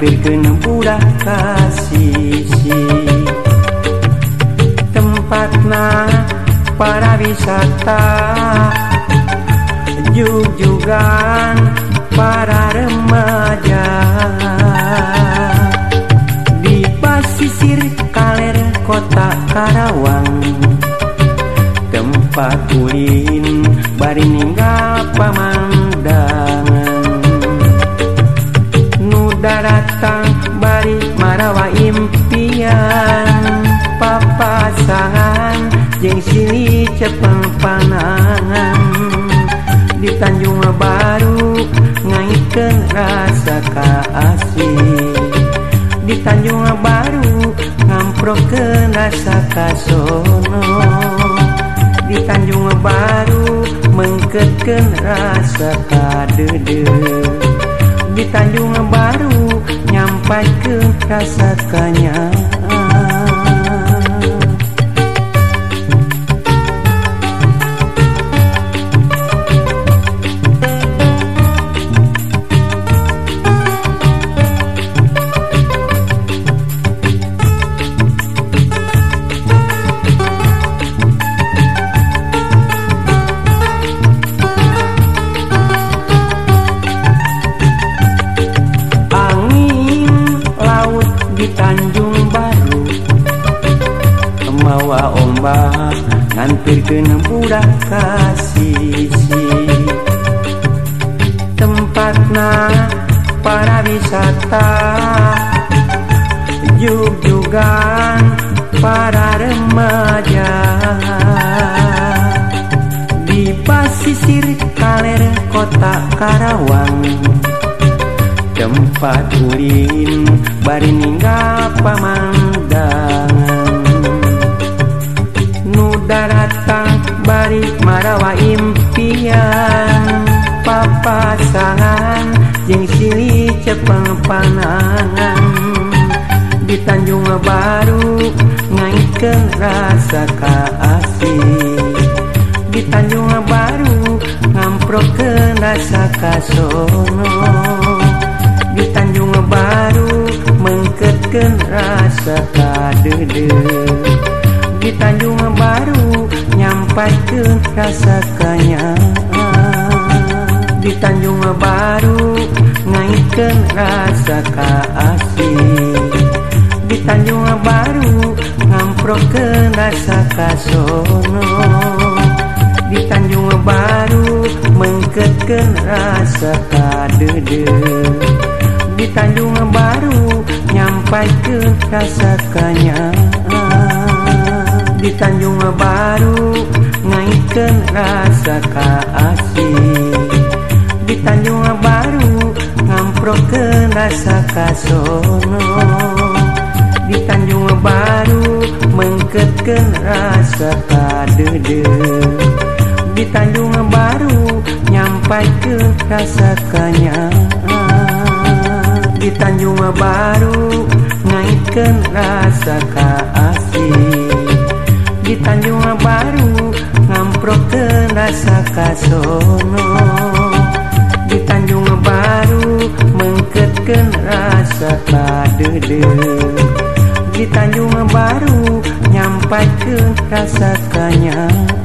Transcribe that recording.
mawa ombak ngampir ke budak kasih tempatna para wisata jujugan para remaja. Di pasisir kaler kota Karawang tempat ulin bari ninggal pamandangan Jeng sini cepeng panangan di Tanjung Baru ngaitkan rasa kasih di Tanjung Baru ngamprokeun rasa kasono di Tanjung Baru mengketken rasa kadede di Tanjung Baru nyampai rasa kanyang ombak ngampir ke budak kasih tempatna para wisata jug-jugan para remaja. Di pasisir kaler kota Karawang tempat ulin bari pasangan yang sini Jepang panangan di Tanjung Baru ngaitkan rasa kasih. Di Tanjung Baru ngamprokeun rasa kasono. Di Tanjung Baru mengketkeun rasa kadede. Di Tanjung Baru nyampaikeun rasa ka ke rasa kasih di Tanjung Baru ngampro ke rasa kasono di Tanjung Baru mengkeken rasa kadede di Tanjung Baru nyampai ke rasa kenyang di Tanjung Baru ngaitkan rasa kasih di Tanjung Baru ngamprokeun rasa kasono di Tanjung Baru mengketkeun rasa kadede di Tanjung Baru nyampaikan rasa kanyang di Tanjung Baru ngaitkeun rasa kasih di Tanjung Baru ngamprokeun rasa kasono kadede di Tanjung Baru nyampaikan rasa kanyang